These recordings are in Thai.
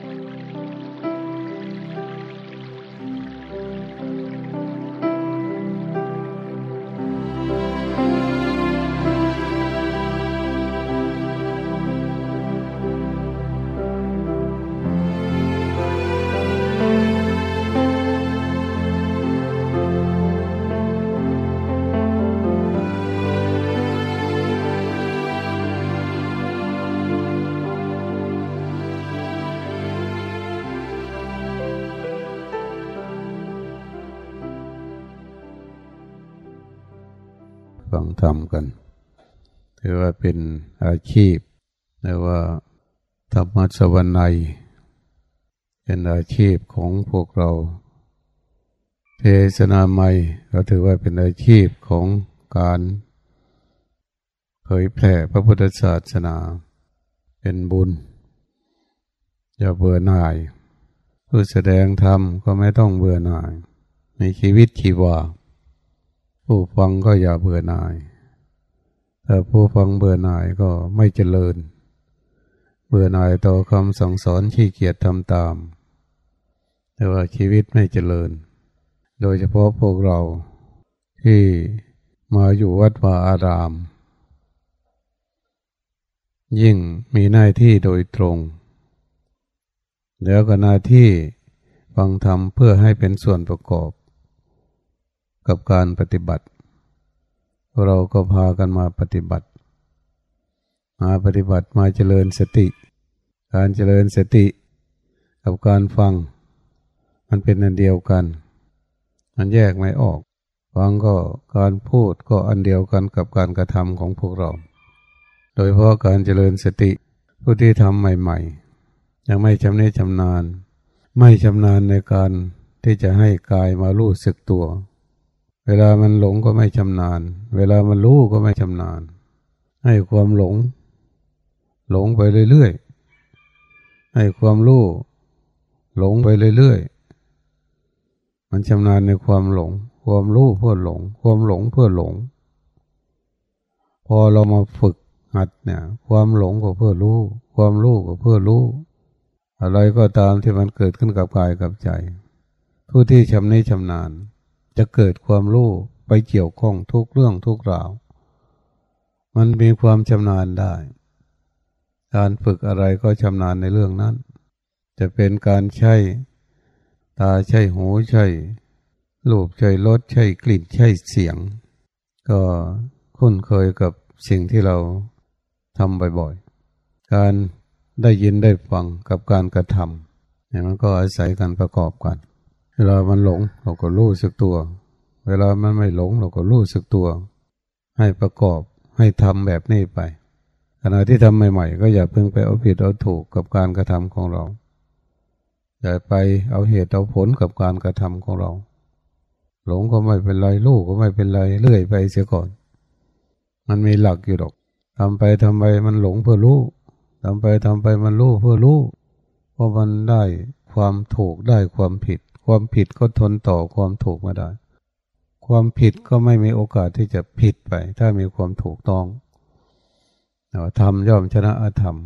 ฟั ถือว่าเป็นอาชีพเรียกว่าธรรมะสวรรค์เป็นอาชีพของพวกเรา เทศนาใหม่ก็ถือว่าเป็นอาชีพของการเผยแผ่พระพุทธศาสนา เป็นบุญ อย่าเบื่อหน่าย ผู้แสดงธรรมก็ไม่ต้องเบื่อหน่าย ในชีวิตชีวาผู้ฟังก็อย่าเบื่อหน่าย ถ้าผู้ฟังเบื่อหน่ายก็ไม่เจริญ เบื่อหน่ายต่อคำสั่งสอนขี้เกียจทำตาม แต่ว่าชีวิตไม่เจริญ โดยเฉพาะพวกเราที่มาอยู่วัดวาอาราม ยิ่งมีหน้าที่โดยตรง แล้วก็หน้าที่ฟังธรรมเพื่อให้เป็นส่วนประกอบ กับการปฏิบัติ เราก็พากันมาปฏิบัติ มาปฏิบัติมาเจริญสติ การเจริญสติกับการฟัง มันเป็นอันเดียวกัน มันแยกไม่ออก ฟังก็การพูดก็อันเดียวกันกับการกระทำของพวกเรา โดยเพราะการเจริญสติผู้ที่ทำใหม่ ๆ ยังไม่ชำนิชำนาญ ไม่ชำนาญในการที่จะให้กายมารู้สึกตัว เวลามันหลงก็ไม่ชำนาญ เวลามันรู้ก็ไม่ชำนาญ ให้ความหลง หลงไปเรื่อยๆ ให้ความรู้หลงไปเรื่อยๆ มันชำนาญในความหลง ความรู้เพื่อหลง ความหลงเพื่อหลง พอเรามาฝึกหัดเนี่ย ความหลงก็เพื่อรู้ ความรู้ก็เพื่อรู้ อะไรก็ตามที่มันเกิดขึ้นกับกายกับใจ ผู้ที่ชำนิชำนาญ จะเกิดความรู้ไปเกี่ยวข้องทุกเรื่องทุกราว มันมีความชำนาญได้ การฝึกอะไรก็ชำนาญในเรื่องนั้น จะเป็นการใช้ตาใช้หูใช้รูปใช้รสใช้กลิ่นใช้เสียง ก็คุ้นเคยกับสิ่งที่เราทำบ่อยๆ การได้ยินได้ฟังกับการกระทำเนี่ยมันก็อาศัยกันประกอบกัน เวลามันหลงเราก็รู้สึกตัว เวลามันไม่หลงเราก็รู้สึกตัว ให้ประกอบให้ทำแบบนี้ไปขณะที่ทำใหม่ ๆ ก็อย่าเพิ่งไปเอาผิดเอาถูกกับการกระทำของเรา อย่าไปเอาเหตุเอาผลกับการกระทำของเรา หลงก็ไม่เป็นไรลูกก็ไม่เป็นไรเลื่อยไปเสียก่อน มันมีหลักอยู่ดอกทำไปทำไปมันหลงเพื่อรู้ทำไปทำไปมันรู้เพื่อรู้เพราะมันได้ความถูกได้ความผิด ความผิดก็ทนต่อความถูกมาได้ ความผิดก็ไม่มีโอกาสที่จะผิดไป ถ้ามีความถูกต้องธรรมย่อมชนะอธรรม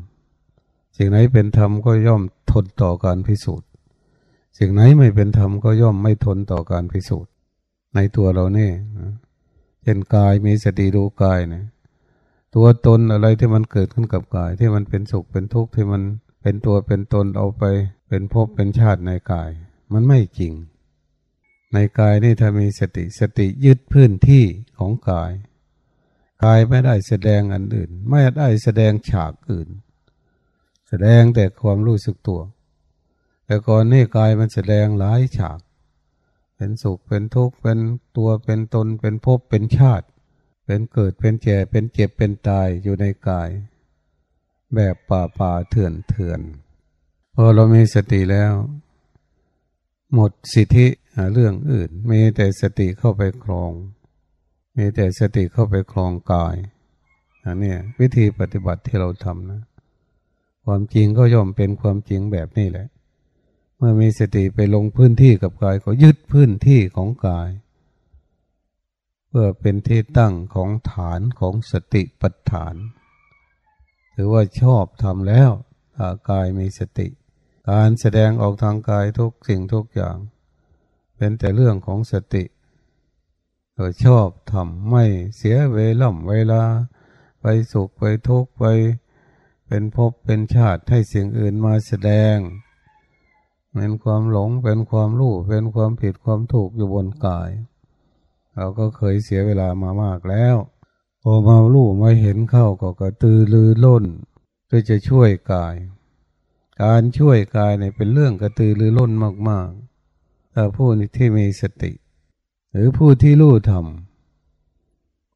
สิ่งไหนเป็นธรรมก็ย่อมทนต่อการพิสูจน์ สิ่งไหนไม่เป็นธรรมก็ย่อมไม่ทนต่อการพิสูจน์ ในตัวเราเนี่ยเช่นกายมีสติดูกายเนี่ยตัวตนอะไรที่มันเกิดขึ้นกับกาย ที่มันเป็นสุขเป็นทุกข์ที่มันเป็นตัวเป็นตนเอาไป เป็นภพเป็นชาติในกาย มันไม่จริง ในกายนี่ถ้ามีสติสติยึดพื้นที่ของกาย กายไม่ได้แสดงอันอื่น ไม่ได้แสดงฉากอื่น แสดงแต่ความรู้สึกตัว แต่ก่อนนี่กายมันแสดงหลายฉาก เป็นสุขเป็นทุกข์เป็นตัวเป็นตนเป็นภพเป็นชาติ เป็นเกิดเป็นแก่เป็นเจ็บเป็นตายอยู่ในกาย แบบป่าป่าเถื่อนเถื่อนพอเรามีสติแล้ว หมดสิทธิเรื่องอื่น มีแต่สติเข้าไปครอง มีแต่สติเข้าไปครองกายอันนี้วิธีปฏิบัติที่เราทำนะ ความจริงก็ย่อมเป็นความจริงแบบนี้แหละ เมื่อมีสติไปลงพื้นที่กับกายก็ยึดพื้นที่ของกาย เพื่อเป็นที่ตั้งของฐานของสติปัฏฐาน ถือว่าชอบทำแล้วกายมีสติ การแสดงออกทางกายทุกสิ่งทุกอย่าง เป็นแต่เรื่องของสติเออชอบทำไม่เสียเวล่ำเวลา ไปสุขไปทุกข์ไป เป็นภพเป็นชาติให้สิ่งอื่นมาแสดง เป็นความหลงเป็นความรู้เป็นความผิดความถูกอยู่บนกาย เราก็เคยเสียเวลามามากแล้วพอมาลู่มาเห็นเข้าก็กระตือรือร้นเพื่อจะช่วยกาย การช่วยกายเนี่ยเป็นเรื่องกระตือรือร้นมากๆถ้าผู้ที่มีสติ หรือผู้ที่รู้ธรรม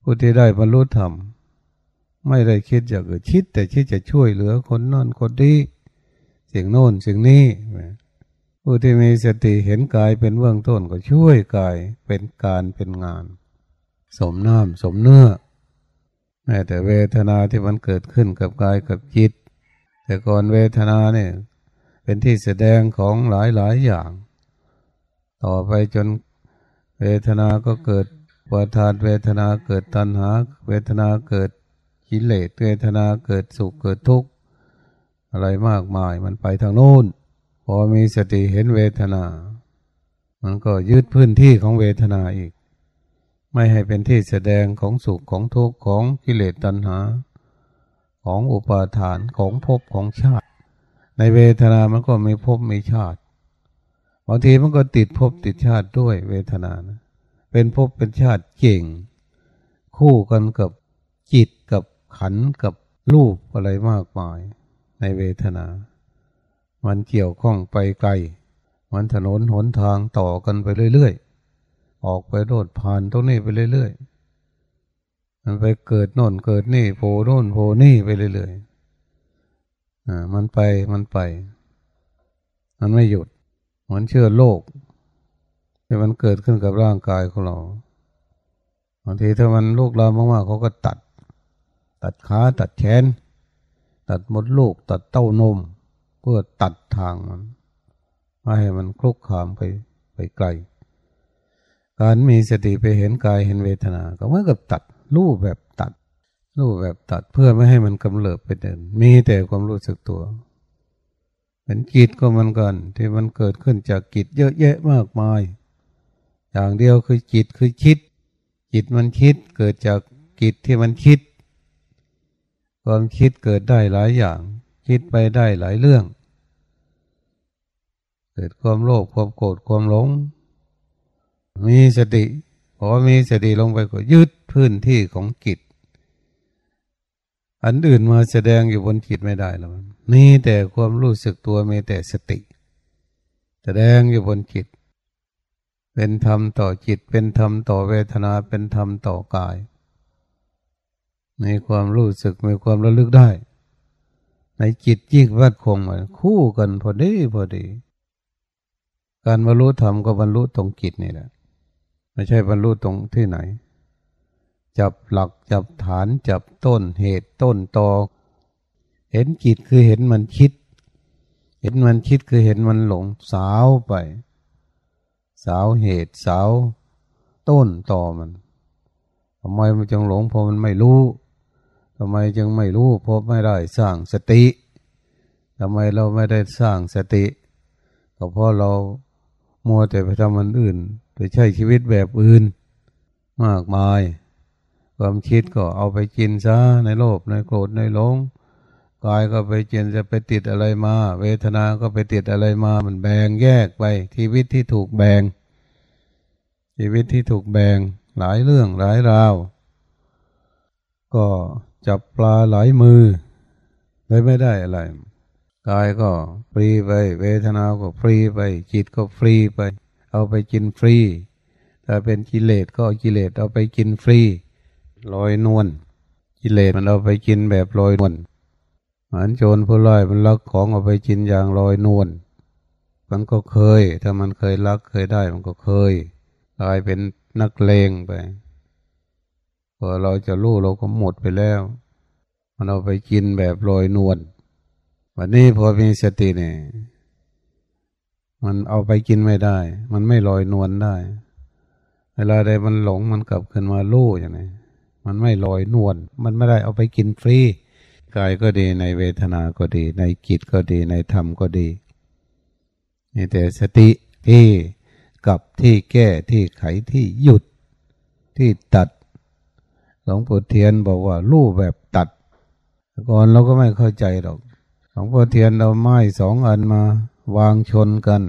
ผู้ที่ได้บรรลุธรรมไม่ได้คิดอยากอื่นคิดแต่คิดจะช่วยเหลือคนนั่นคนนี้สิ่งโน้นสิ่งนี้ผู้ที่มีสติเห็นกายเป็นเบื้องต้นก็ช่วยกายเป็นการเป็นงาน สมน้ำสมเนื้อแม้แต่เวทนาที่มันเกิดขึ้นกับกายกับจิต แต่ก่อนเวทนาเนี่ย เป็นที่แสดงของหลายหลายอย่าง ต่อไปจนเวทนาก็เกิดปวดทานเวทนาเกิดตัณหา เวทนาเกิดกิเลสเวทนาเกิดสุขเกิดทุกข์อะไรมากมายมันไปทางโน้นพอมีสติเห็นเวทนา มันก็ยึดพื้นที่ของเวทนาอีก ไม่ให้เป็นที่แสดงของสุขของทุกข์ของกิเลสตัณหา ของอุปาทานของภพของชาติ ในเวทนามันก็มีภพมีชาติบางทีมันก็ติดภพติดชาติด้วยเวทนานะเป็นภพเป็นชาติเก่ง คู่กันกับจิตกับขันกับรูปอะไรมากมาย ในเวทนา มันเกี่ยวข้องไปไกล มันถนนหนทางต่อกันไปเรื่อยๆ ออกไปโดดผ่านตรงนี้ไปเรื่อยๆ มันไปเกิดโน่นเกิดนี่โผล่โน่นโผล่นี่ไปเรื่อยๆอ่ามันไปมันไป มันไม่หยุดเหมือนเชื่อโลกที่มันเกิดขึ้นกับร่างกายของเราบางทีถ้ามันลูกเรามากๆเขาก็ตัด ตัดขาตัดแขนตัดมดลูกตัดเต้านม เพื่อตัดทางมันไม่ให้มันคลุกคามไปไปไกล การมีสติไปเห็นกายเห็นเวทนา ก็เหมือนกับตัด รูปแบบตัด รูปแบบตัดเพื่อไม่ให้มันกำเริบไปเดิน มีแต่ความรู้สึกตัวเป็นกิจก็มันกันที่มันเกิดขึ้นจากกิจเยอะแยะมากมาย อย่างเดียวคือจิตคือคิด จิตมันคิดเกิดจากกิจที่มันคิด ความคิดเกิดได้หลายอย่าง คิดไปได้หลายเรื่อง เกิดความโลภความโกรธความหลง มีสติพอมีสติลงไปก็ยึด พื้นที่ของจิต อันอื่นมาแสดงอยู่บนจิตไม่ได้แล้วมีแต่ความรู้สึกตัวมีแต่สติ แสดงอยู่บนจิต เป็นธรรมต่อจิต เป็นธรรมต่อเวทนา เป็นธรรมต่อกาย มีความรู้สึกมีความระลึกได้ ในจิตยิ่งวัดคงมาคู่กันพอดีพอดี การบรรลุธรรมก็บรรลุตรงจิตนี่แหละไม่ใช่บรรลุตรงที่ไหน จับหลักจับฐานจับต้นเหตุต้นตอ เห็นจิตคือเห็นมันคิด เห็นมันคิดคือเห็นมันหลงสาวไป สาวเหตุสาวต้นตอมันทำไมมันจึงหลงเพราะมันไม่รู้ทำไมจึงไม่รู้เพราะไม่ได้สร้างสติทำไมเราไม่ได้สร้างสติก็เพราะเรามัวแต่ไปทำมันอื่น ไปใช้ชีวิตแบบอื่น มากมาย ความคิดก็เอาไปกินซะในโลภในโกรธในหลงกายก็ไปเจนจะไปติดอะไรมา เวทนาก็ไปติดอะไรมา มันแบ่งแยกไป ชีวิตที่ถูกแบ่งชีวิตที่ถูกแบ่งหลายเรื่องหลายราว ก็จับปลาหลายมือเลยไม่ได้อะไรกายก็ฟรีไป เวทนาก็ฟรีไป จิตก็ฟรีไป เอาไปกินฟรีถ้าเป็นกิเลสก็กิเลสเอาไปกินฟรี ลอยนวลกิเลสมันเอาไปกินแบบลอยนวลเหมือนโจรผู้ร้ายมันลักของเอาไปกินอย่างลอยนวลมันก็เคย ถ้ามันเคยลักเคยได้มันก็เคยกลายเป็นนักเลงไปพอเราจะรู้เราก็หมดไปแล้ว มันเอาไปกินแบบลอยนวลวันนี้พอมีสติเนี่ยมันเอาไปกินไม่ได้ มันไม่ลอยนวลได้ เวลาใดมันหลงมันกลับขึ้นมาลู่อย่างนี้ มันไม่ลอยนวลมันไม่ได้เอาไปกินฟรีกายก็ดีในเวทนาก็ดี ในกิจก็ดีในธรรมก็ดีนี่แต่สติที่กับที่แก้ที่ไขที่หยุดที่ตัดหลวงปู่เทียนบอกว่าลู่แบบตัดก่อนเราก็ไม่เข้าใจหรอกหลวงพ่อเทียนเราไม้สองอันมาวางชนกัน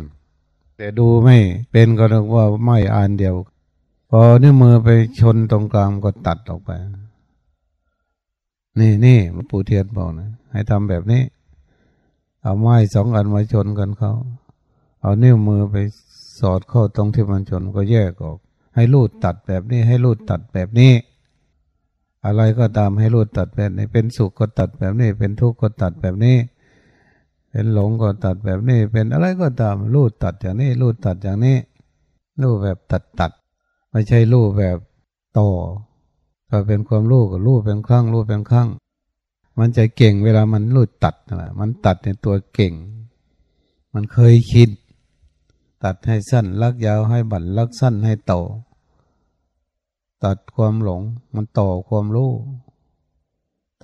แต่ดูไม่เป็นก็นึกว่าไม้อันเดียว พอนิ้วมือไปชนตรงกลางก็ตัดออกไป นี่นี่หลวงปู่เทียนบอกนะให้ทำแบบนี้ เอาไม้สองอันมาชนกันเขาเอานิ้วมือไปสอดเข้าตรงที่มันชนก็แยกออก ให้รูดตัดแบบนี้ ให้รูดตัดแบบนี้ อะไรก็ตามให้รูดตัดแบบนี้ เป็นสุขก็ตัดแบบนี้ เป็นทุกข์ก็ตัดแบบนี้ เป็นหลงก็ตัดแบบนี้ เป็นอะไรก็ตามรูดตัดอย่างนี้รูดตัดอย่างนี้รูดแบบตัดตัด ไม่ใช่รูดแบบต่อถ้าเป็นความรู้ก็รู้เป็นครั้งรู้เป็นครั้งมันจะเก่งเวลามันรูดตัดนะมันตัดในตัวเก่ง มันเคยคิด ตัดให้สั้นลักยาวให้บั่นลักสั้นให้โตตัดความหลง มันต่อความรู้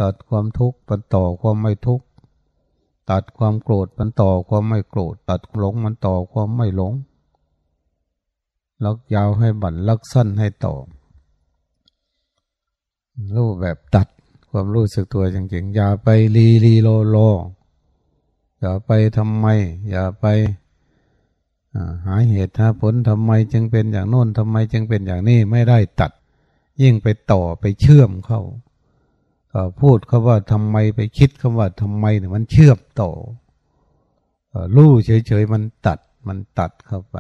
ตัดความทุกข์มันต่อความไม่ทุกข์ ตัดความโกรธมันต่อความไม่โกรธ ตัดหลงมันต่อความไม่หลง ลักยาวให้บันลักสั้นให้โตรู้แบบตัดความรู้สึกตัวจริงๆ อย่าไปลีลีโลโล อย่าไปทำไม อย่าไปหาเหตุหาผลทำไมจึงเป็นอย่างโน้นทำไมจึงเป็นอย่างนี้ไม่ได้ตัด ยิ่งไปต่อไปเชื่อมเข้าพูดคาว่าทำไมไปคิดคำว่าทำไมเนี่ยมันเชื่อมต่อรู้เฉยๆมันตัดมันตัดเข้าไป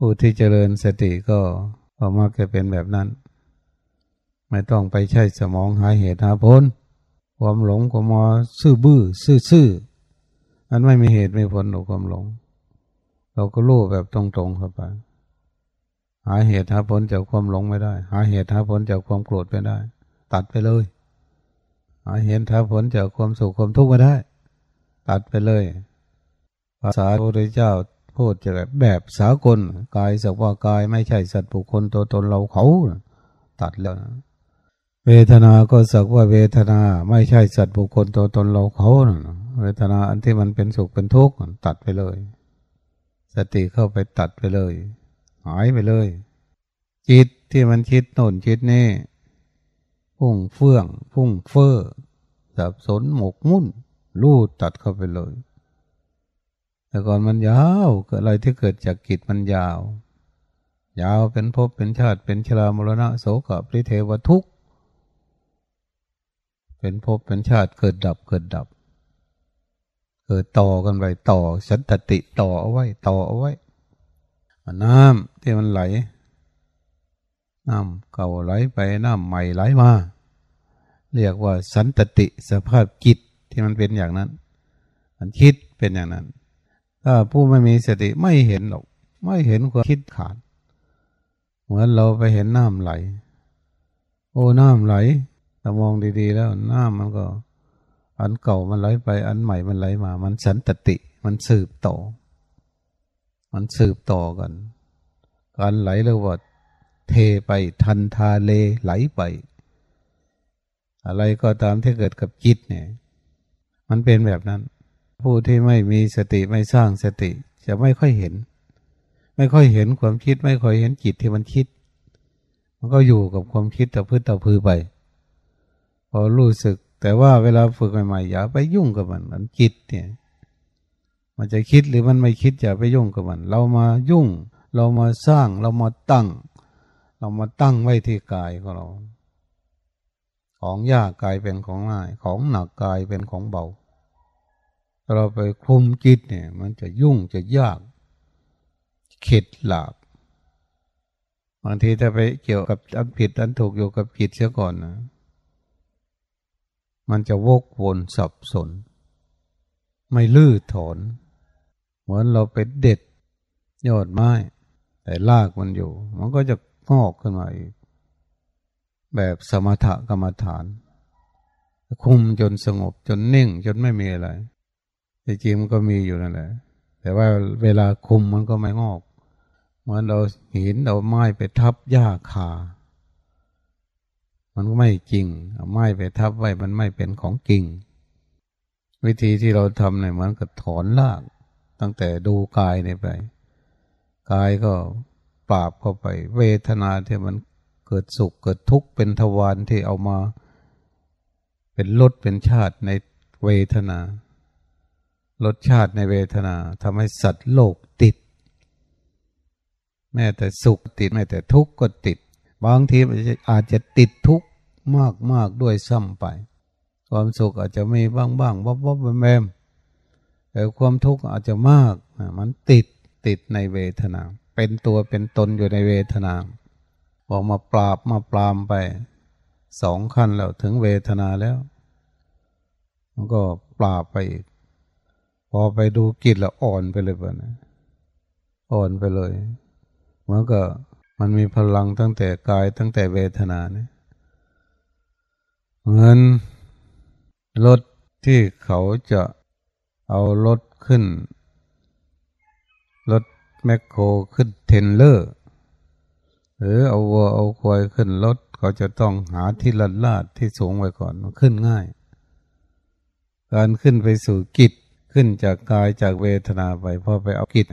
ผู้ที่เจริญสติก็ออกมาจะเป็นแบบนั้น ไม่ต้องไปใช้สมองหาเหตุหาผลความหลงก็มาซื่อบื้อ ซื่อๆอันไม่มีเหตุไม่ผลของความหลง เราก็รู้แบบตรงๆเข้าไป หาเหตุหาผลจากความหลงไม่ได้ หาเหตุหาผลจากความโกรธไม่ได้ ตัดไปเลย หาเหตุหาผลจากความสุขความทุกข์ไม่ได้ ตัดไปเลยภาษาพระพุทธเจ้า พูดจะแบบสากลกายสักว่ากายไม่ใช่สัตว์บุคคลตัวตนเราเขา ตัดแล้วนะเวทนาก็สักว่าเวทนาไม่ใช่สัตว์บุคคลตัวตนเราเขาเวทนาอันที่มันเป็นสุขเป็นทุกข์ตัดไปเลย สติเข้าไปตัดไปเลย หายไปเลย จิตที่มันคิดโน่นคิดนี่พุ่งเฟื่อง พุ่งเฟ้อสับสนหมกมุ่นลู่ตัดเข้าไปเลย แต่ก่อนมันยาวเกิดอะไรที่เกิดจากกิจมันยาว ยาวเป็นภพเป็นชาติเป็นชรามรณะโสกปริเทวทุกข์เป็นภพเป็นชาติเกิดดับเกิดดับ เกิดต่อกันไปต่อสันตติต่อเอาไว้ต่อเอาไว้น้ำที่มันไหลน้ำเก่าไหลไปน้ำใหม่ไหลมา เรียกว่าสันตติสภาพจิตที่มันเป็นอย่างนั้น มันคิดเป็นอย่างนั้น ถ้าผู้ไม่มีสติไม่เห็นหรอก ไม่เห็นความคิดขาด เหมือนเราไปเห็นน้ำไหล โอ้น้ำไหลแต่มองดีๆ แล้วน้ำมันก็ อันเก่ามันไหลไปอันใหม่มันไหลมา มันสันตติ มันสืบต่อ มันสืบต่อกัน การไหลเรียกว่าเทไปทันทาเลไหลไป อะไรก็ตามที่เกิดกับจิตเนี่ย มันเป็นแบบนั้น ผู้ที่ไม่มีสติไม่สร้างสติ จะไม่ค่อยเห็น ไม่ค่อยเห็นความคิด ไม่ค่อยเห็นจิตที่มันคิด มันก็อยู่กับความคิดแต่พื้นต่อพือไป พอรู้สึก แต่ว่าเวลาฝึกใหม่ๆอย่าไปยุ่งกับมันมันคิดเนี่ย มันจะคิดหรือมันไม่คิดอย่าไปยุ่งกับมัน เรามายุ่ง เรามาสร้างเรามาตั้ง เรามาตั้งไว้ที่กายของเรา ของยากกายเป็นของง่าย ของหนักกายเป็นของเบา เราไปคุมจิตเนี่ย มันจะยุ่งจะยาก เข็ดหลาบบางทีถ้าไปเกี่ยวกับอันผิดอันถูกอยู่กับจิตเสียก่อนนะมันจะวกวนสับสน ไม่ลื้อถอน เหมือนเราไปเด็ดยอดไม้ แต่ลากมันอยู่ มันก็จะงอกขึ้นมาอีก แบบสมถกรรมฐาน คุมจนสงบจนนิ่งจนไม่มีอะไร แต่จริงมันก็มีอยู่นั่นแหละ แต่ว่าเวลาคุมมันก็ไม่งอกเหมือนเราหินเราไม้ไปทับหญ้าคา มันก็ไม่จริงเอาไม้ไปทับไว้มันไม่เป็นของจริง วิธีที่เราทำเนี่ยเหมือนกับถอนลาก ตั้งแต่ดูกายเนี่ยไป กายก็ปราบเข้าไป เวทนาที่มันเกิดสุขเกิดทุกข์เป็นทวารที่เอามา เป็นรสเป็นชาติในเวทนา รสชาติในเวทนาทำให้สัตว์โลกติด แม้แต่สุขติดแม้แต่ทุกข์ก็ติด บางทีอาจจะติดทุกข์มากมากด้วยซ้ำไป ความสุขอาจจะมีบ้างบ้างวับวับแมมแต่ความทุกข์อาจจะมากมันติดติดในเวทนา เป็นตัวเป็นตนอยู่ในเวทนาบอกมาปราบมาปรามไปสองขั้นแล้วถึงเวทนาแล้วมันก็ปราบไปอีก พอไปดูกิจล้วอ่อนไปเลยปะนะอ่อนไปเลยเหมือนกับมันมีพลังตั้งแต่กายตั้งแต่เวทนาเนี่ยเหมือนรถที่เขาจะเอารถขึ้น รถแมคโครขึ้นเทนเลอร์ หรือเอาวัวเอาควายขึ้นรถเขาจะต้องหาที่ลัดลาดที่สูงไว้ก่อนมันขึ้นง่าย การขึ้นไปสู่กิจ ขึ้นจากกายจากเวทนาไปพอไปเอากิจ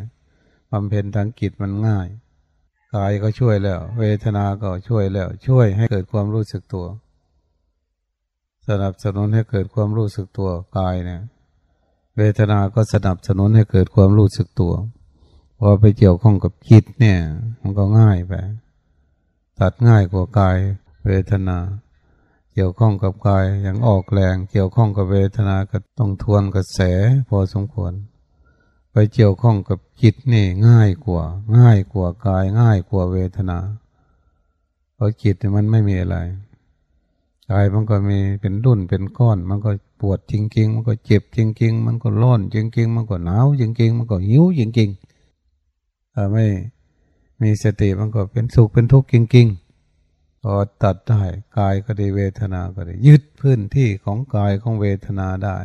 บำเพ็ญทางกิจมันง่าย กายก็ช่วยแล้ว เวทนาก็ช่วยแล้ว ช่วยให้เกิดความรู้สึกตัว สนับสนุนให้เกิดความรู้สึกตัวกายเนี่ย เวทนาก็สนับสนุนให้เกิดความรู้สึกตัว พอไปเกี่ยวข้องกับจิตเนี่ย มันก็ง่ายไป ตัดง่ายกว่ากายเวทนา เกี่ยวข้องกับกายอย่างออกแรง เกี่ยวข้องกับเวทนาก็ต้องทวนกระแสพอสมควร ไปเกี่ยวข้องกับจิตนี่ง่ายกว่า ง่ายกว่ากายง่ายกว่าเวทนาเพราะจิตมันไม่มีอะไรกายมันก็มีเป็นรุ่นเป็นก้อน มันก็ปวดจริง ๆ มันก็เจ็บจริง ๆ มันก็ร้อนจริง ๆ มันก็หนาวจริง ๆ มันก็หิวจริงๆถ้าไม่มีสติมันก็เป็นสุขเป็นทุกข์จริง ๆ พอตัดได้กายก็ดีเวทนาก็ดียึดพื้นที่ของกายของเวทนาได้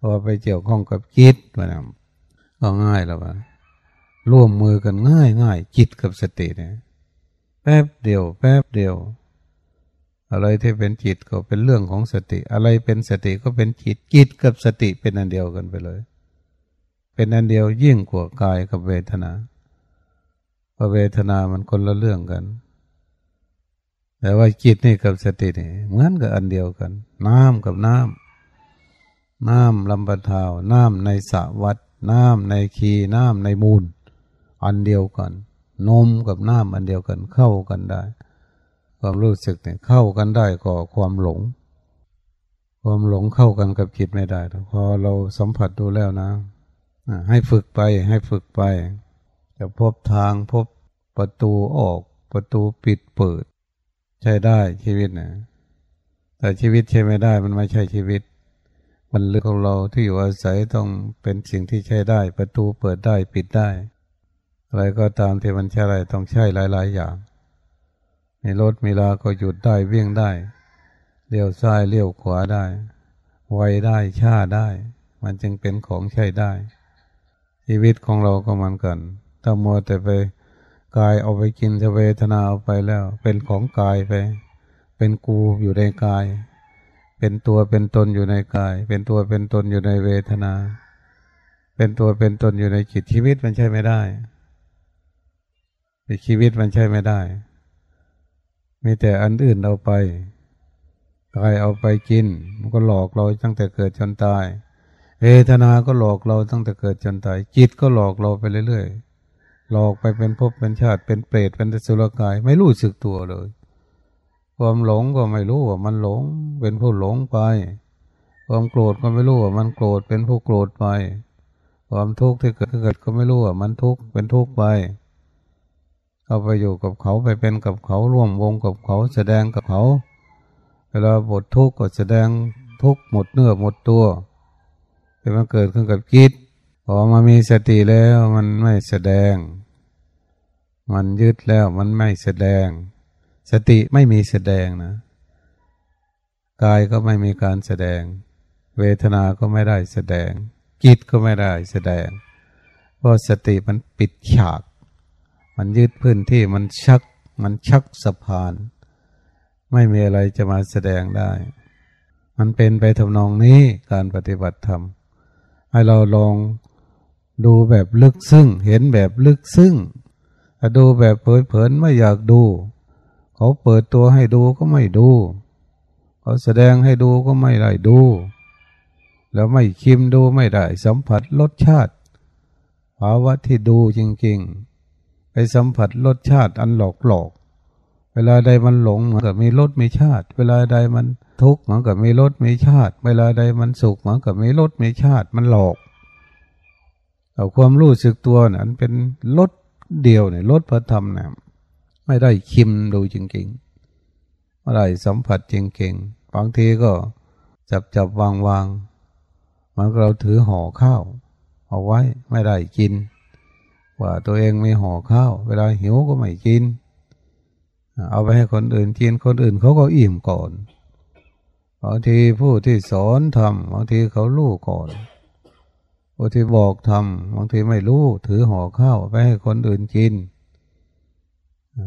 พอไปเกี่ยวข้องกับจิตมันก็ง่ายแล้วว่าร่วมมือกันง่ายง่ายจิตกับสติเนี่ยแป๊บเดียว แป๊บเดียว อะไรที่เป็นจิตก็เป็นเรื่องของสติ อะไรเป็นสติก็เป็นจิตจิตกับสติเป็นอันเดียวกันไปเลย เป็นอันเดียวยิ่งกว่ากายกับเวทนาเพราะเวทนามันคนละเรื่องกัน แต่ว่าจิตนี่กับสตินี่เหมือนกับอันเดียวกัน น้ำกับน้ำน้ำลำบะทาวน้ำในสระวัด น้ำในขีน้ำในมูล อันเดียวกัน นมกับน้ำอันเดียวกันเข้ากันได้ ความรู้สึกเนี่ยเข้ากันได้ก็ความหลง ความหลงเข้ากันกับจิตไม่ได้พอเราสัมผัสดูแล้วนะให้ฝึกไปให้ฝึกไป จะพบทางพบประตูออกประตูปิดเปิด ใช้ได้ชีวิตนะแต่ชีวิตใช้ไม่ได้มันไม่ใช่ชีวิต มันเรื่องของเราที่อยู่อาศัยต้องเป็นสิ่งที่ใช้ได้ ประตูเปิดได้ปิดได้ อะไรก็ตามที่มันใช้อะไรต้องใช้หลาย ๆ อย่างมีรถมีลาก็หยุดได้เวี่ยงได้เลี้ยวซ้ายเลี้ยวขวาได้ไวได้ช้าได้ มันจึงเป็นของใช้ได้ ชีวิตของเราก็เหมือนกัน ถ้ามัวแต่ไป กายเอาไปกินเวทนาเอาไปแล้ว เป็นของกายไป เป็นกูอยู่ในกาย เป็นตัวเป็นตนอยู่ในกาย เป็นตัวเป็นตนอยู่ในเวทนา เป็นตัวเป็นตนอยู่ในจิตชีวิตมันใช่ไม่ได้ชีวิตมันใช่ไม่ได้ มีแต่อันอื่นเอาไปกายเอาไปกิน มันก็หลอกเราตั้งแต่เกิดจนตายเวทนาก็หลอกเราตั้งแต่เกิดจนตาย จิตก็หลอกเราไปเรื่อยๆ หลอกไปเป็นภพเป็นชาติเป็นเปรตเป็นสุรกาย ไม่รู้สึกตัวเลย ความหลงก็ไม่รู้ว่ามันหลง เป็นผู้หลงไป ความโกรธก็ไม่รู้ว่ามันโกรธเป็นผู้โกรธไป ความทุกข์ที่เกิดเกิดก็ไม่รู้ว่ามันทุกข์เป็นทุกข์ไปเข้าไปอยู่กับเขาไปเป็นกับเขาร่วมวงกับเขาแสดงกับเขาเวลาบททุกข์ก็แสดงทุกข์หมดเนื้อหมดตัวแต่มันเกิดขึ้นกับจิตพอมามีสติแล้วมันไม่แสดง มันยึดแล้วมันไม่แสดง สติไม่มีแสดงนะกายก็ไม่มีการแสดง เวทนาก็ไม่ได้แสดง จิตก็ไม่ได้แสดง เพราะสติมันปิดฉาก มันยึดพื้นที่มันชัก มันชักสะพาน ไม่มีอะไรจะมาแสดงได้ มันเป็นไปทำนองนี้การปฏิบัติธรรม ให้เราลองดูแบบลึกซึ้งเห็นแบบลึกซึ้ง ถ้าดูแบบเผลอๆไม่อยากดู เขาเปิดตัวให้ดูก็ไม่ดู เขาแสดงให้ดูก็ไม่ได้ดู แล้วไม่คิมดูไม่ได้ สัมผัสรสชาติภาวะที่ดูจริงๆ ไปสัมผัสรสชาติอันหลอกหลอก เวลาใดมันหลงเหมือนกับมีรสมีชาติ เวลาใดมันทุกข์เหมือนกับมีรสมีชาติ เวลาใดมันสุขเหมือนกับมีรสมีชาติมันหลอกเอาความรู้สึกตัวนั้นเป็นรส เดียวเนี่ยรสพระธรรมเนี่ยไม่ได้คิมดูจริงๆไม่ได้สัมผัสจริงๆบางทีก็จับจับวางวางมันเราถือห่อข้าว เอาไว้ไม่ได้กิน ว่าตัวเองไมีห่อข้าว เวลาหิวก็ไม่กิน เอาไปให้คนอื่นกินคนอื่นเขาก็อิ่มก่อนบางทีผู้ที่สอนทำบางทีเขารู้ก่อน ผู้ที่บอกทำบางทีไม่รู้ถือห่อข้าวไปให้คนอื่นกิน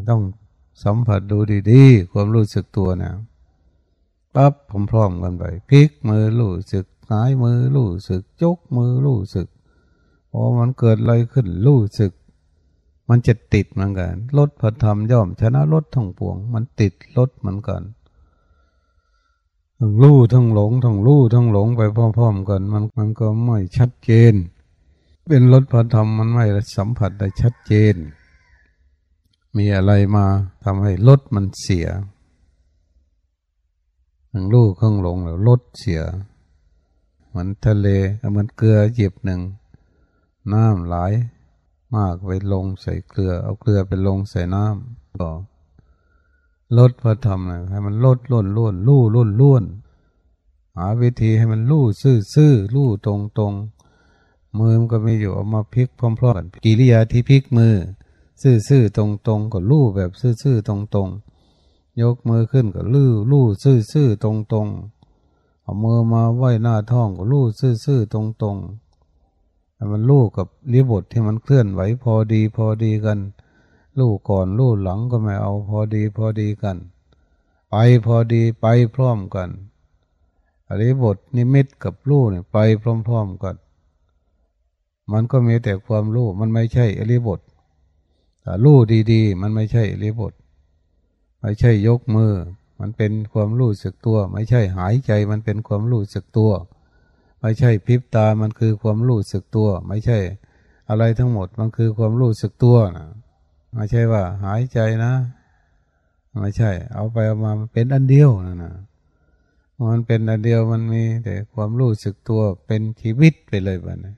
ต้องสัมผัสดูดีๆ ความรู้สึกตัวนะปั๊บพร้อมๆกันไปพลิกมือรู้สึกหายมือรู้สึกจกมือรู้สึกพอมันเกิดอะไรขึ้นรู้สึก มันจะติดเหมือนกันลดพระธรรมย่อมชนะลดทั้งปวง มันติดลดเหมือนกัน ทั้งรู้ทั้งหลงทั้งรู้ทั้งหลงไปพร้อมๆกันมันมันก็ไม่ชัดเจน เป็นลดพระธรรมมันไม่สัมผัสได้ชัดเจน มีอะไรมาทำให้ลดมันเสียทั้งรู้ทั้งหลงแล้วลดเสียเหมือนทะเลเหมือนเกลือหยิบหนึ่งน้ำไหลมากไปลงใส่เกลือ เอาเกลือไปลงใส่น้ำก็ ลดพระธรรมนะให้มันลดล้นล้วนลู่ล้นล้วนหาวิธีให้มันลู่ซื่อซื่อลู่ตรงตรงมือมันก็ไม่อยู่เอามาพลิกพร้อมๆกันกิริยาที่พลิกมือ ซื่อซื่อตรงตรงก็ลู่แบบซื่อซื่อตรงตรงยกมือขึ้นก็ลู่ลู่ซื่อซื่อตรงตรงเอามือมาไหวหน้าท้องก็ลู่ซื่อซื่อตรงตรงมันลู่กับรีบทที่มันเคลื่อนไหวพอดีพอดีกัน ลู่ก่อนลู่หลังก็ไม่เอาพอดีพอดีกัน ไปพอดีไปพร้อมกันอริบทนิมิตกับลู่เนี่ยไปพร้อมๆกัน มันก็มีแต่ความลู่มันไม่ใช่อริบทแต่ลู่ดีๆ มันไม่ใช่อริบท ไม่ใช่ยกมือ มันเป็นความรู้สึกตัว ไม่ใช่หายใจมันเป็นความรู้สึกตัว ไม่ใช่พิบตามันคือความรู้สึกตัว ไม่ใช่อะไรทั้งหมดมันคือความรู้สึกตัวนะ ไม่ใช่ว่า หายใจนะ ไม่ใช่ เอาไปเอามาเป็นอันเดียวนะนะมันเป็นอันเดียวมันมี แต่ความรู้สึกตัวเป็นชีวิตไปเลยบ้านะ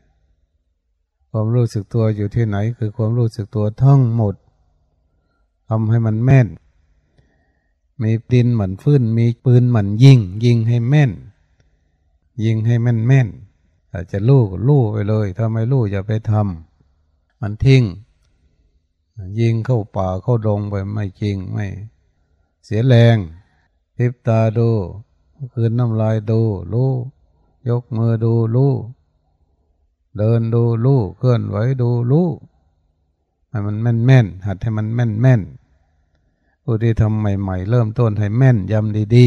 ความรู้สึกตัวอยู่ที่ไหน คือความรู้สึกตัวทั้งหมดทำให้มันแม่น มีดินเหมือนฟื้น มีปืนเหมือนยิง ยิงให้แม่น ยิงให้แม่นแม่นอาจจะลู่ลู่ไปเลย ถ้าไม่ลู่อย่าไปทำมันทิ้ง ยิงเข้าป่าเข้าดงไปไม่จริงไม่ เสียแรงพิบตาดูคืนน้ำลายดูรู้ยกมือดูรู้เดินดูรู้เคลื่อนไหวดูรู้ให้มันแม่นแม่นหัดให้มันแม่นแม่นผู้ที่ทำใหม่ๆ เริ่มต้นให้แม่นยำดี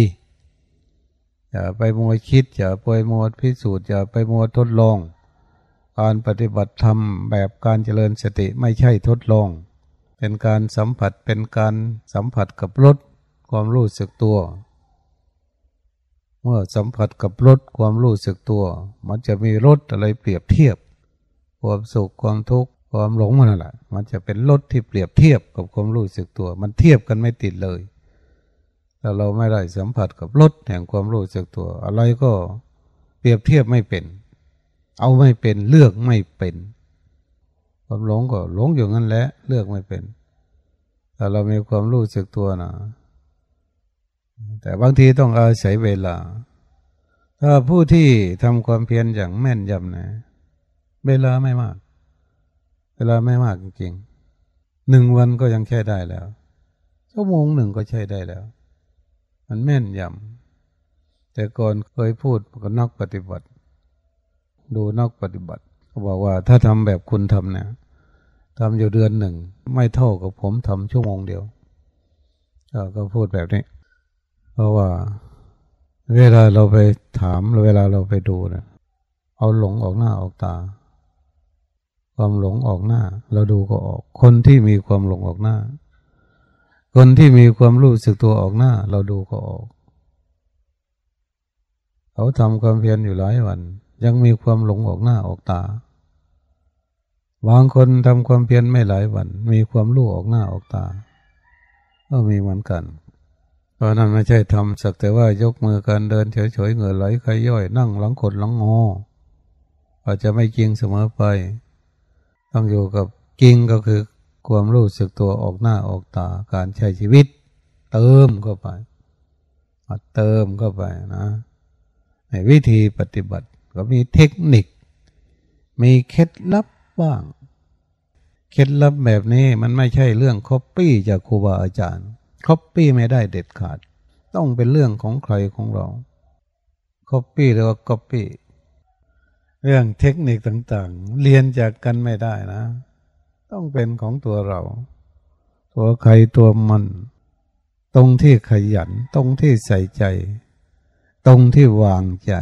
ๆอย่าไปมัวคิดอย่าไปมัวพิสูจน์อย่าไปมัวทดลอง การปฏิบัติธรรมแบบการเจริญสติไม่ใช่ทดลอง เป็นการสัมผัสเป็นการสัมผัสกับรสความรู้สึกตัว เมื่อสัมผัสกับรสความรู้สึกตัว มันจะมีรสอะไรเปรียบเทียบ ความสุขความทุกข์ความหลงมันแหละมันจะเป็นรสที่เปรียบเทียบกับความรู้สึกตัว มันเทียบกันไม่ติดเลยแต่เราไม่ได้สัมผัสกับรสแห่งความรู้สึกตัว อะไรก็เปรียบเทียบไม่เป็น เอาไม่เป็นเลือกไม่เป็น ความหลงก็หลงอยู่งั้นแหละเลือกไม่เป็นแต่เรามีความรู้สึกตัวนะแต่บางทีต้องอาศัยเวลา ถ้าผู้ที่ทำความเพียรอย่างแม่นยำนะเวลาไม่มาก เวลาไม่มากจริงๆหนึ่งวันก็ยังแค่ได้แล้วชั่วโมงหนึ่งก็ใช้ได้แล้ว มันแม่นยำแต่ก่อนเคยพูดกับนักปฏิบัติ ดูนักปฏิบัติเขาบอกว่าถ้าทำแบบคุณทำเนี่ย ทำอยู่เดือนหนึ่ง ไม่เท่ากับผมทำชั่วโมงเดียวก็พูดแบบนี้ เพราะว่า เวลาเราไปถามเวลาเราไปดูเนะเอาหลงออกหน้าออกตา ความหลงออกหน้า เราดูก็ออก คนที่มีความหลงออกหน้า คนที่มีความรู้สึกตัวออกหน้า เราดูก็ออกเขาทำความเพียรอยู่หลายวัน ยังมีความหลงออกหน้าออกตา บางคนทำความเพียรไม่หลายวัน มีความรู้ออกหน้าออกตา ก็มีเหมือนกัน เพราะนั้นไม่ใช่ทำสักแต่ว่ายกมือการเดินเฉยๆเหงื่อไหลใครย่อยนั่งหลังขดหลังงออาจจะไม่จริงเสมอไป ต้องอยู่กับจริงก็คือความรู้สึกตัวออกหน้าออกตาการใช้ชีวิต เติมเข้าไปเติมเข้าไปนะในวิธีปฏิบัติก็มีเทคนิค มีเคล็ดลับ บ้างเคล็ดลับแบบนี้มันไม่ใช่เรื่องคอปปี้จากครูบาอาจารย์คอปปี้ไม่ได้เด็ดขาด ต้องเป็นเรื่องของใครของเราคอปปี้หรือว่าคอปปี้เรื่องเทคนิคต่างๆ เรียนจากกันไม่ได้นะ ต้องเป็นของตัวเรา ตัวใครตัวมัน ตรงที่ขยัน ตรงที่ใส่ใจ ตรงที่วางใจ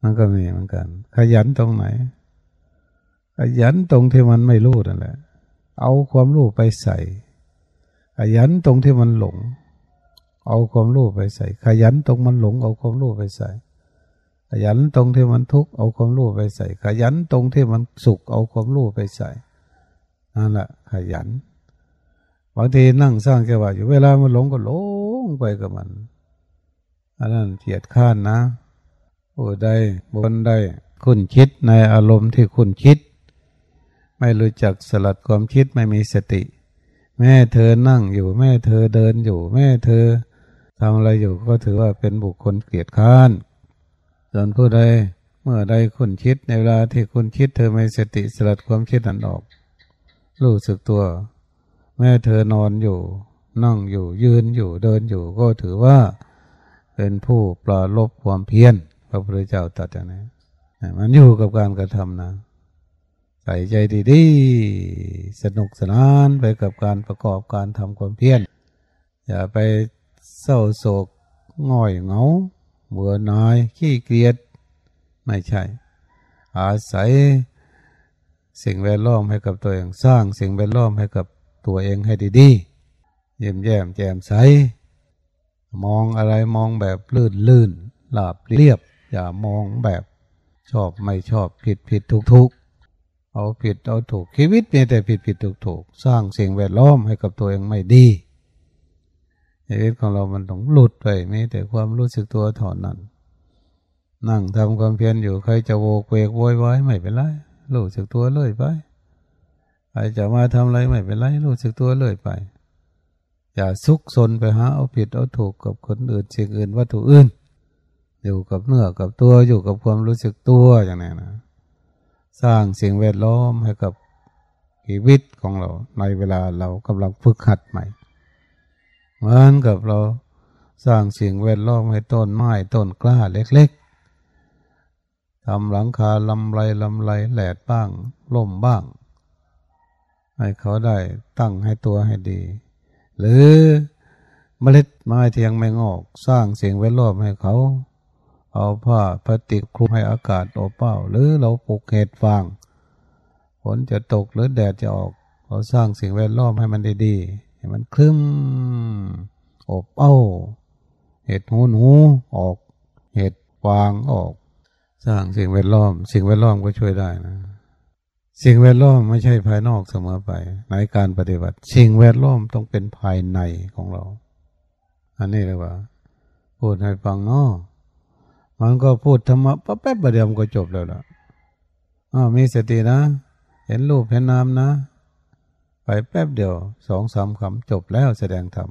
มันก็มีเหมือนกัน ขยันตรงไหน ขยันตรงที่มันไม่รู้นั่นแหละ เอาความรู้ไปใส่ขยันตรงที่มันหลง เอาความรู้ไปใส่ ขยันตรงมันหลง เอาความรู้ไปใส่ ขยันตรงที่มันทุกข์เอาความรู้ไปใส่ ขยันตรงที่มันสุขเอาความรู้ไปใส่นั่นแหละขยันบางทีนั่งสร้างจังหวะอยู่เวลามันหลงก็หลงไปกับมันอันนั้นเกียดข้านนะโอ้ได้บนได้คุณคิดในอารมณ์ที่คุณคิด ไม่รู้จักสลัดความคิดไม่มีสติ แม่เธอนั่งอยู่แม่เธอเดินอยู่ แม่เธอทำอะไรอยู่ก็ถือว่าเป็นบุคคลเกียรติค้านส่วนผู้ใดเมื่อใดคุณคิดในเวลาที่คุณคิดเธอไม่สติสลัดความคิดนั้นออก รู้สึกตัว แม่เธอนอนอยู่ นั่งอยู่ยืนอยู่เดินอยู่ ก็ถือว่า เป็นผู้ปลาลบความเพียรพระพุทธเจ้าตรัสอย่างนี้มันอยู่กับการกระทำนะ ใส่ใจดีๆ สนุกสนานไปกับการประกอบการทำความเพียร อย่าไปเศร้าโศกง่อยเหงาเบื่อหน่ายขี้เกียจไม่ใช่ อาศัยสิ่งแวดล้อมให้กับตัวเองสร้างสิ่งแวดล้อมให้กับตัวเองให้ดีๆเยี่ยมแย้มแจ่มใส มองอะไรมองแบบลื่นลื่นหลาบเรียบ อย่ามองแบบชอบไม่ชอบผิดผิดทุกทุก เอาผิดเอาถูกชีวิตมีแต่ผิดผิดถูกถูกสร้างสิ่งแวดล้อมให้กับตัวเองไม่ดีชีวิตของเรามันต้องหลุดไปมีแต่ความรู้สึกตัวถอนนั้น นั่งทำความเพียรอยู่ใครจะโวกเวกโวยวายไม่เป็นไรรู้สึกตัวเลยไปใครจะมาทำอะไรไม่เป็นไรรู้สึกตัวเลยไป อย่าซุกซนไปหาเอาผิดเอาถูกกับคนอื่นสิ่งอื่นวัตถุอื่น อยู่กับเนื้อกับตัวอยู่กับความรู้สึกตัวอย่างนี้นะ สร้างสิ่งแวดล้อมให้กับชีวิตของเรา ในเวลาเรากำลังฝึกหัดใหม่ เหมือนกับเราสร้างสิ่งแวดล้อมให้ต้นไม้ต้นกล้าเล็กๆทำหลังคาลำไรลำไรแหลดบ้างล่มบ้าง ให้เขาได้ตั้งให้ตัวให้ดี หรือเมล็ดไม้ที่ยังไม่งอก สร้างสิ่งแวดล้อมให้เขา เอาผ้าพลาสติกคลุมให้อากาศอบเป้าหรือเราปลูกเห็ดฟางฝนจะตกหรือแดดจะออก เราสร้างสิ่งแวดล้อมให้มันดีๆให้มันคลึ้มอบเป้าเห็ดหูหนูออก เห็ดฟางออก สร้างสิ่งแวดล้อม สิ่งแวดล้อมก็ช่วยได้นะ สิ่งแวดล้อมไม่ใช่ภายนอกเสมอไป ในการปฏิบัติ สิ่งแวดล้อมต้องเป็นภายในของเรา อันนี้เลยว่าพูดให้ฟังเนาะ มันก็พูดธรรมะแป๊บๆเดียวมันก็จบแล้วล่ะอ้าวมีสตินะ เห็นรูปเห็นนามนะ ไปแป๊บเดียวสองสามคำจบแล้วแสดงธรรม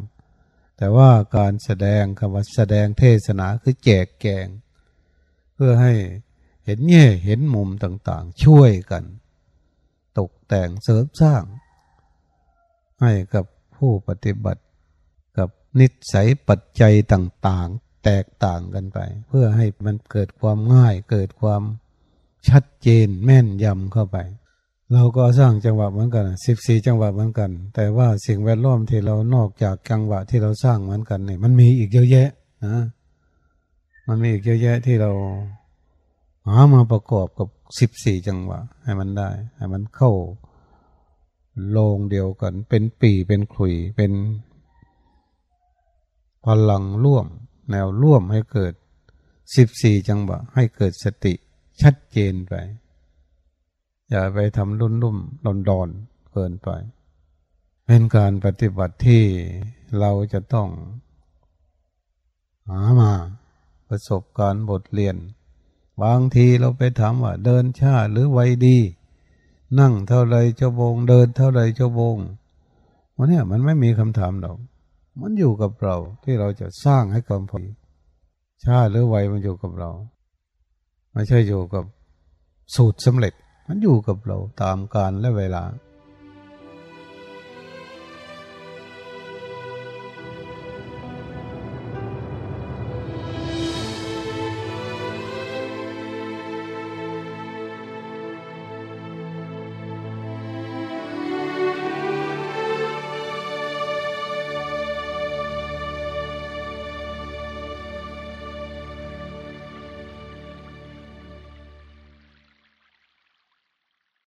แต่ว่าการแสดงคำว่าแสดงเทศนาคือแจกแกง เพื่อให้เห็นแง่เห็นมุมต่างๆ ช่วยกัน ตกแต่งเสริมสร้าง ให้กับผู้ปฏิบัติกับนิสัยปัจจัยต่าง แตกต่างกันไป เพื่อให้มันเกิดความง่ายเกิดความชัดเจนแม่นยำเข้าไป เราก็สร้างจังหวะเหมือนกันสิบสี่จังหวะเหมือนกัน แต่ว่าสิ่งแวดล้อมที่เรานอกจากจังหวะที่เราสร้างเหมือนกันเนี่ยมันมีอีกเยอะแยะนะมันมีอีกเยอะแยะที่เราหามาประกอบกับสิบสี่จังหวะ ให้มันได้ ให้มันเข้าโลงเดียวกัน เป็นปีเป็นขลุยเป็นพลังร่วม แนวร่วมให้เกิดสิบสี่จังหวะให้เกิดสติชัดเจนไป อย่าไปทำรุ่นรุ่มดอนดอนเกินไป เป็นการปฏิบัติที่เราจะต้อง หามาประสบการณ์บทเรียน บางทีเราไปถามว่าเดินช้าหรือไวดี นั่งเท่าไรเจ้าบงเดินเท่าไรเจ้าบงวันนี้มันไม่มีคำถามหรอก มันอยู่กับเราที่เราจะสร้างให้ความพอดีชาหรือไวมันอยู่กับเรา ไม่ใช่อยู่กับสูตรสำเร็จ มันอยู่กับเราตามการและเวลา